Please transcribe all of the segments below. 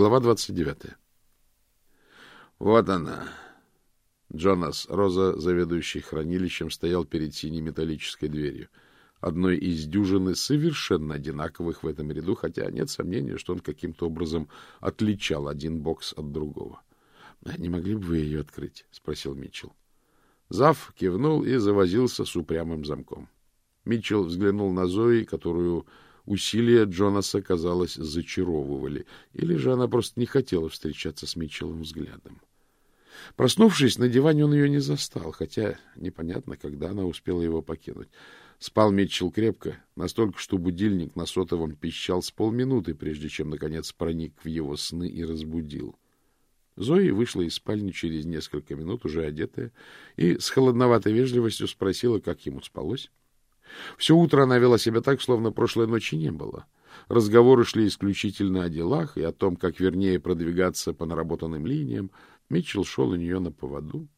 Глава 29. Вот она. Джонас Роза, заведующий хранилищем, стоял перед синей металлической дверью, одной из дюжины совершенно одинаковых в этом ряду, хотя нет сомнения, что он каким-то образом отличал один бокс от другого. — Не могли бы вы ее открыть? — спросил Митчелл. Зав кивнул и завозился с упрямым замком. Митчелл взглянул на Зои, которую Усилия Джонаса, казалось, зачаровывали, или же она просто не хотела встречаться с Митчеллом взглядом. Проснувшись, на диване он ее не застал, хотя непонятно, когда она успела его покинуть. Спал Митчелл крепко, настолько, что будильник на сотовом пищал с полминуты, прежде чем, наконец, проник в его сны и разбудил. Зои вышла из спальни через несколько минут, уже одетая, и с холодноватой вежливостью спросила, как ему спалось. Все утро она вела себя так, словно прошлой ночи не было. Разговоры шли исключительно о делах и о том, как вернее продвигаться по наработанным линиям. Митчелл шел у нее на поводу,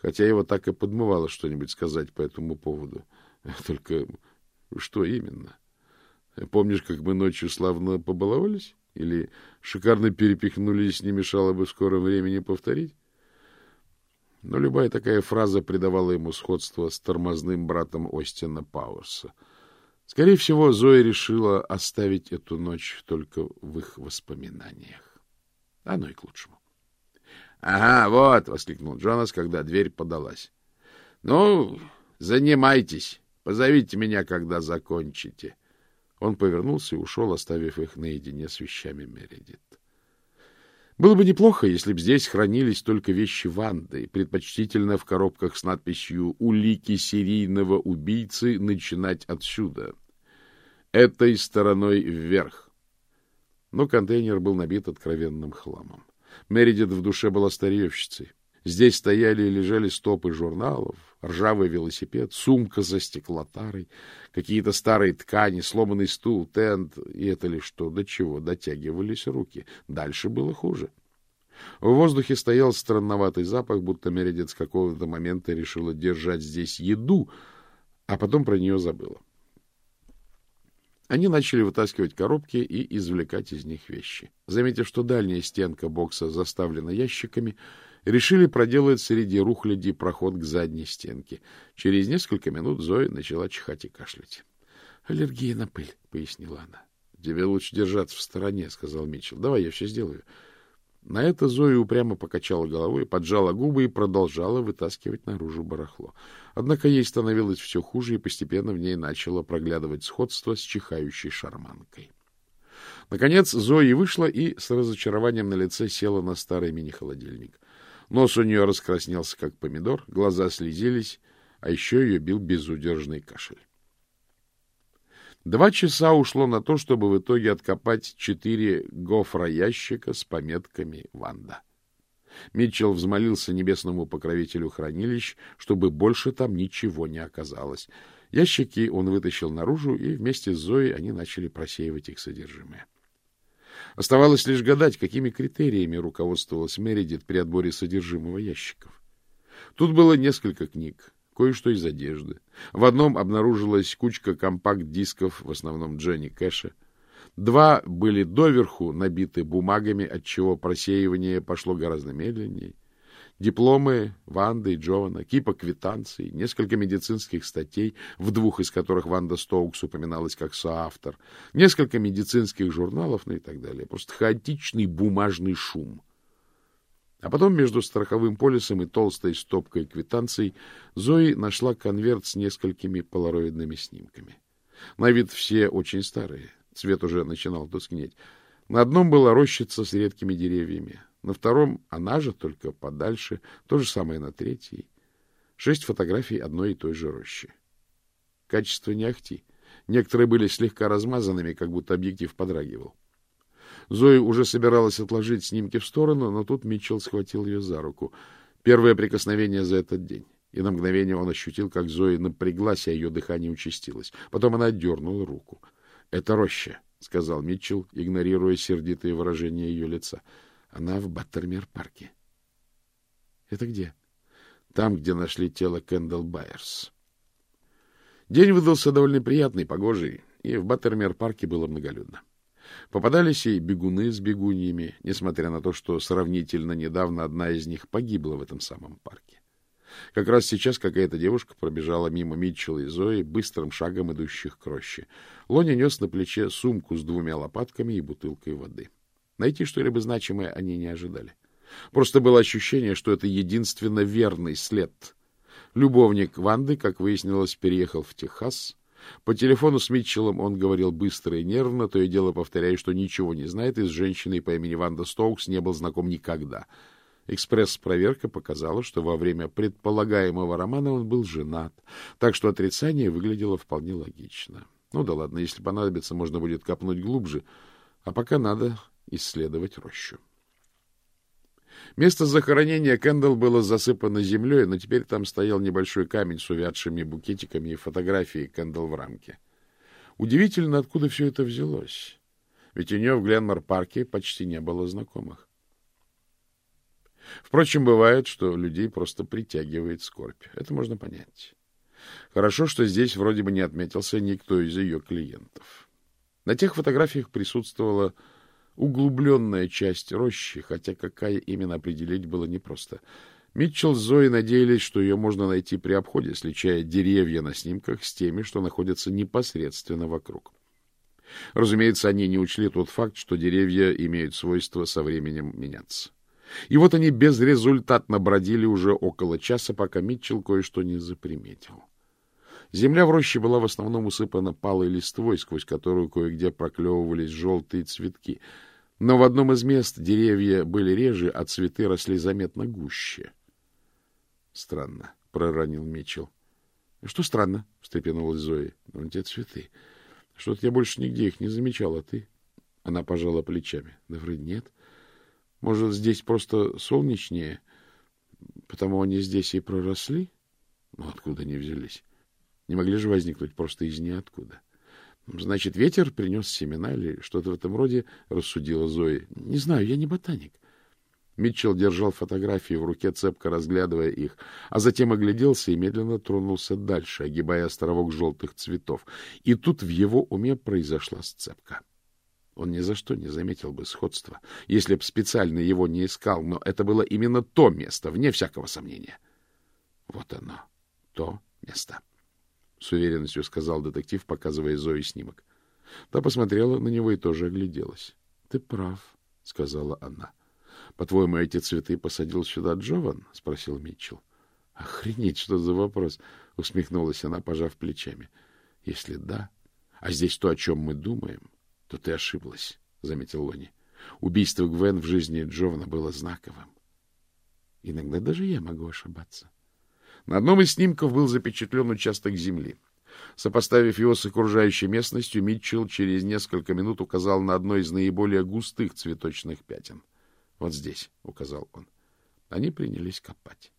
хотя его так и подмывало что-нибудь сказать по этому поводу. Только что именно? Помнишь, как мы ночью славно побаловались? Или шикарно перепихнулись, не мешало бы в скором времени повторить? Но любая такая фраза придавала ему сходство с тормозным братом Остина Пауэрса. Скорее всего, Зоя решила оставить эту ночь только в их воспоминаниях. Оно и к лучшему. — Ага, вот! — воскликнул Джонас, когда дверь подалась. — Ну, занимайтесь. Позовите меня, когда закончите. Он повернулся и ушел, оставив их наедине с вещами Мередит. Было бы неплохо, если бы здесь хранились только вещи Ванды, предпочтительно в коробках с надписью «Улики серийного убийцы. Начинать отсюда». Этой стороной вверх. Но контейнер был набит откровенным хламом. Мередит в душе была старьевщицей. Здесь стояли и лежали стопы журналов, ржавый велосипед, сумка за стеклотарой, какие-то старые ткани, сломанный стул, тент, и это лишь что, до чего дотягивались руки. Дальше было хуже. В воздухе стоял странноватый запах, будто Мередит с какого-то момента решила держать здесь еду, а потом про нее забыла. Они начали вытаскивать коробки и извлекать из них вещи. Заметив, что дальняя стенка бокса заставлена ящиками, решили проделать среди рухляди проход к задней стенке. Через несколько минут Зоя начала чихать и кашлять. — Аллергия на пыль, — пояснила она. — Тебе лучше держаться в стороне, — сказал Митчелл. — Давай я все сделаю. На это Зоя упрямо покачала головой, поджала губы и продолжала вытаскивать наружу барахло. Однако ей становилось все хуже, и постепенно в ней начало проглядывать сходство с чихающей шарманкой. Наконец Зоя вышла и с разочарованием на лице села на старый мини-холодильник. Нос у нее раскраснелся, как помидор, глаза слезились, а еще ее бил безудержный кашель. Два часа ушло на то, чтобы в итоге откопать четыре гофра-ящика с пометками «Ванда». Митчелл взмолился небесному покровителю хранилищ, чтобы больше там ничего не оказалось. Ящики он вытащил наружу, и вместе с Зоей они начали просеивать их содержимое. Оставалось лишь гадать, какими критериями руководствовалась Мередит при отборе содержимого ящиков. Тут было несколько книг, кое-что из одежды. В одном обнаружилась кучка компакт-дисков, в основном Дженни Кэша. Два были доверху набиты бумагами, отчего просеивание пошло гораздо медленнее. Дипломы Ванды и Джована, кипа квитанций, несколько медицинских статей, в двух из которых Ванда Стоукс упоминалась как соавтор, несколько медицинских журналов, ну и так далее. Просто хаотичный бумажный шум. А потом между страховым полисом и толстой стопкой квитанций Зои нашла конверт с несколькими полароидными снимками. На вид все очень старые, цвет уже начинал тускнеть. На одном была рощица с редкими деревьями, на втором она же, только подальше, то же самое на третьей. Шесть фотографий одной и той же рощи. Качество не ахти. Некоторые были слегка размазанными, как будто объектив подрагивал. Зоя уже собиралась отложить снимки в сторону, но тут Митчелл схватил ее за руку. Первое прикосновение за этот день. И на мгновение он ощутил, как Зоя напряглась, а ее дыхание участилось. Потом она отдернула руку. — Это роща, — сказал Митчелл, игнорируя сердитые выражения ее лица. — она в Баттермер-парке. — Это где? — Там, где нашли тело Кэндалл Байерс. День выдался довольно приятный, погожий, и в Баттермер-парке было многолюдно. Попадались и бегуны с бегуньями, несмотря на то, что сравнительно недавно одна из них погибла в этом самом парке. Как раз сейчас какая-то девушка пробежала мимо Митчелла и Зои, быстрым шагом идущих к роще. Лоня нес на плече сумку с двумя лопатками и бутылкой воды. Найти что-либо значимое они не ожидали. Просто было ощущение, что это единственно верный след. Любовник Ванды, как выяснилось, переехал в Техас. По телефону с Митчеллом он говорил быстро и нервно, то и дело повторяя, что ничего не знает, и с женщиной по имени Ванда Стоукс не был знаком никогда. Экспресс-проверка показала, что во время предполагаемого романа он был женат, так что отрицание выглядело вполне логично. Ну да ладно, если понадобится, можно будет копнуть глубже, а пока надо исследовать рощу. Место захоронения Кэндалл было засыпано землей, но теперь там стоял небольшой камень с увядшими букетиками и фотографией Кэндалл в рамке. Удивительно, откуда все это взялось. Ведь у нее в Гленмор-парке почти не было знакомых. Впрочем, бывает, что людей просто притягивает скорбь. Это можно понять. Хорошо, что здесь вроде бы не отметился никто из ее клиентов. На тех фотографиях присутствовала углубленная часть рощи, хотя какая именно определить было непросто. Митчелл с Зоей надеялись, что ее можно найти при обходе, сличая деревья на снимках с теми, что находятся непосредственно вокруг. Разумеется, они не учли тот факт, что деревья имеют свойство со временем меняться. И вот они безрезультатно бродили уже около часа, пока Митчелл кое-что не заприметил. Земля в роще была в основном усыпана палой листвой, сквозь которую кое-где проклевывались желтые цветки. Но в одном из мест деревья были реже, а цветы росли заметно гуще. — Странно, — проронил Митчелл. — Что странно? — встрепенулась Зоя. — Ну, те цветы. Что-то я больше нигде их не замечала, ты? Она пожала плечами. — Да вроде нет. Может, здесь просто солнечнее, потому они здесь и проросли? Ну, откуда они взялись? Не могли же возникнуть просто из ниоткуда. Значит, ветер принес семена или что-то в этом роде, рассудила Зои. Не знаю, я не ботаник. Митчелл держал фотографии в руке, цепко разглядывая их, а затем огляделся и медленно тронулся дальше, огибая островок желтых цветов. И тут в его уме произошла сцепка. Он ни за что не заметил бы сходства, если б специально его не искал, но это было именно то место, вне всякого сомнения. Вот оно, то место. —— с уверенностью сказал детектив, показывая Зои снимок. Та посмотрела на него и тоже огляделась. — Ты прав, — сказала она. — По-твоему, эти цветы посадил сюда Джован? — спросил Митчелл. — Охренеть, что за вопрос! — усмехнулась она, пожав плечами. — Если да, а здесь то, о чем мы думаем, то ты ошиблась, — заметил Лони. Убийство Гвен в жизни Джована было знаковым. Иногда даже я могу ошибаться. — на одном из снимков был запечатлен участок земли. Сопоставив его с окружающей местностью, Митчелл через несколько минут указал на одно из наиболее густых цветочных пятен. «Вот здесь», — указал он. Они принялись копать.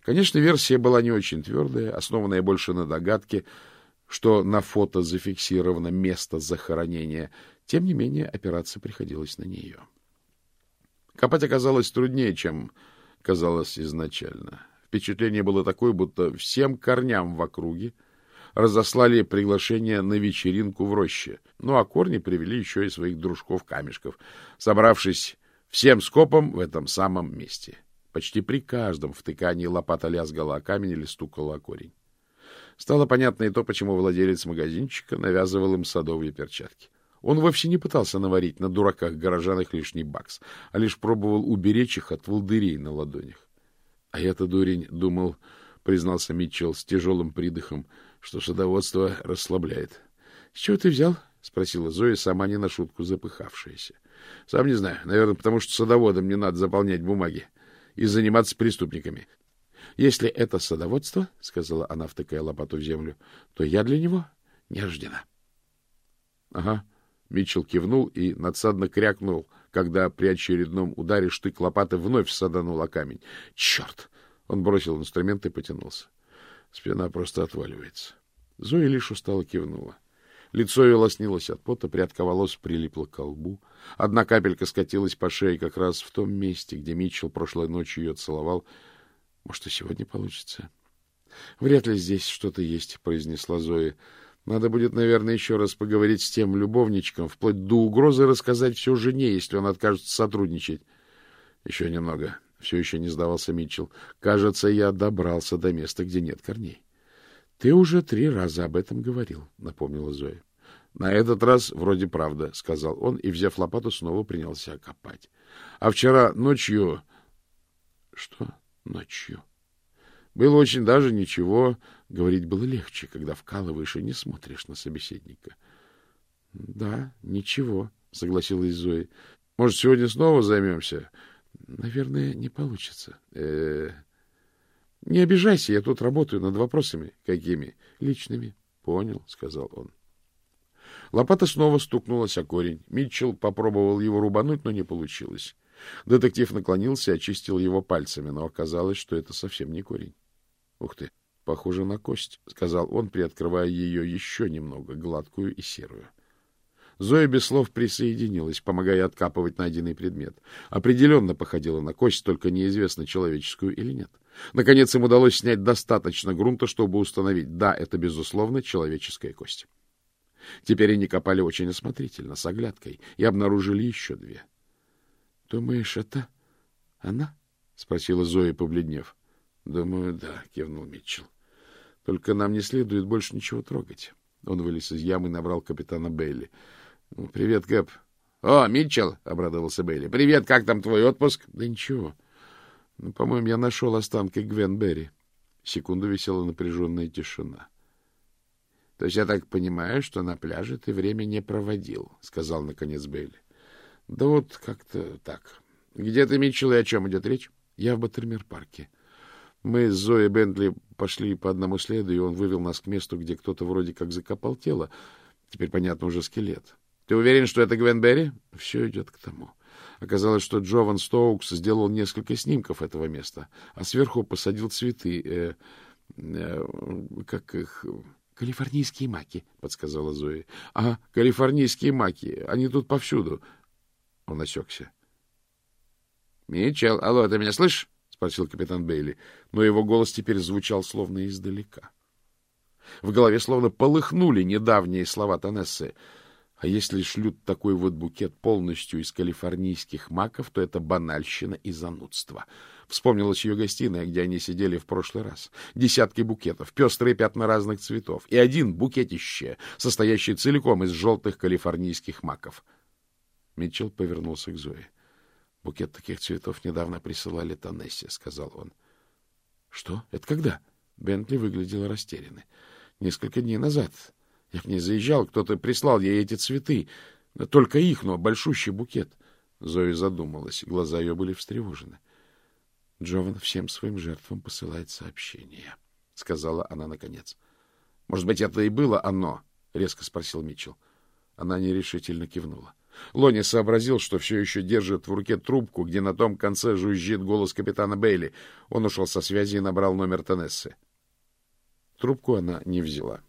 Конечно, версия была не очень твердая, основанная больше на догадке, что на фото зафиксировано место захоронения. Тем не менее, опираться приходилось на нее. Копать оказалось труднее, чем казалось изначально. Впечатление было такое, будто всем корням в округе разослали приглашение на вечеринку в роще. Ну, а корни привели еще и своих дружков-камешков, собравшись всем скопом в этом самом месте. Почти при каждом втыкании лопата лязгала о камень или стукала о корень. Стало понятно и то, почему владелец магазинчика навязывал им садовые перчатки. Он вовсе не пытался наварить на дураках-горожанах лишний бакс, а лишь пробовал уберечь их от волдырей на ладонях. А я-то, дурень, думал, признался Митчелл с тяжелым придыхом, что садоводство расслабляет. — С чего ты взял? — спросила Зоя, сама не на шутку запыхавшаяся. — Сам не знаю. Наверное, потому что садоводам не надо заполнять бумаги и заниматься преступниками. — Если это садоводство, — сказала она, втыкая лопату в землю, — то я для него не рождена. — Ага. Митчелл кивнул и надсадно крякнул — когда при очередном ударе штык лопаты вновь саданул о камень. «Черт!» Он бросил инструмент и потянулся. Спина просто отваливается. Зоя лишь устало кивнула. Лицо ее лоснилось от пота, прядка волос прилипла к лбу. Одна капелька скатилась по шее как раз в том месте, где Митчелл прошлой ночью ее целовал. Может, и сегодня получится? — Вряд ли здесь что-то есть, — произнесла Зоя. Надо будет, наверное, еще раз поговорить с тем любовничком, вплоть до угрозы рассказать все жене, если он откажется сотрудничать. Еще немного. Все еще не сдавался Митчелл. Кажется, я добрался до места, где нет корней. — Ты уже три раза об этом говорил, — напомнила Зоя. — На этот раз вроде правда, — сказал он, и, взяв лопату, снова принялся копать. — А вчера ночью... — Что ночью? Было очень даже ничего. Говорить было легче, когда вкалываешь и не смотришь на собеседника. — Да, ничего, — согласилась Зоя. — Может, сегодня снова займемся? — Наверное, не получится. Э -э не обижайся, я тут работаю над вопросами. — Какими? — Личными. — Понял, — сказал он. Лопата снова стукнулась о корень. Митчелл попробовал его рубануть, но не получилось. Детектив наклонился и очистил его пальцами, но оказалось, что это совсем не корень. — Ух ты, похоже на кость, — сказал он, приоткрывая ее еще немного, гладкую и серую. Зоя без слов присоединилась, помогая откапывать найденный предмет. Определенно походила на кость, только неизвестно, человеческую или нет. Наконец им удалось снять достаточно грунта, чтобы установить, да, это, безусловно, человеческая кость. Теперь они копали очень осмотрительно, с оглядкой, и обнаружили еще две. — Думаешь, это она? — спросила Зоя, побледнев. — Думаю, да, — кивнул Митчелл. — Только нам не следует больше ничего трогать. Он вылез из ямы и набрал капитана Бейли. — Привет, Кэп. — О, Митчелл! — обрадовался Бейли. — Привет, как там твой отпуск? — Да ничего. Ну, по-моему, я нашел останки Гвен Берри. Секунду висела напряженная тишина. — То есть я так понимаю, что на пляже ты время не проводил, — сказал наконец Бейли. — Да вот как-то так. — Где ты, Митчелл, и о чем идет речь? — Я в Баттермер-парке. Мы с Зоей Бентли пошли по одному следу, и он вывел нас к месту, где кто-то вроде как закопал тело. Теперь, понятно, уже скелет. — Ты уверен, что это Гвен Берри? — Все идет к тому. Оказалось, что Джован Стоукс сделал несколько снимков этого места, а сверху посадил цветы. Э, э, как их... — Калифорнийские маки, — подсказала Зоя. — А, калифорнийские маки. Они тут повсюду. Он осекся. — Митчелл, алло, ты меня слышишь? — спросил капитан Бейли, но его голос теперь звучал словно издалека. В голове словно полыхнули недавние слова Танессы. А если шлют такой вот букет полностью из калифорнийских маков, то это банальщина и занудство. Вспомнилась ее гостиная, где они сидели в прошлый раз. Десятки букетов, пестрые пятна разных цветов и один букетище, состоящий целиком из желтых калифорнийских маков. Митчелл повернулся к Зое. — Букет таких цветов недавно присылали Танессе, — сказал он. — Что? Это когда? Бентли выглядел растерянный. — Несколько дней назад. Я к ней заезжал, кто-то прислал ей эти цветы. Только их, но большущий букет. Зоя задумалась, глаза ее были встревожены. — Джован всем своим жертвам посылает сообщение, — сказала она наконец. — Может быть, это и было оно? — резко спросил Митчелл. Она нерешительно кивнула. Лони сообразил, что все еще держит в руке трубку, где на том конце жужжит голос капитана Бейли. Он ушел со связи и набрал номер Теннессы. Трубку она не взяла.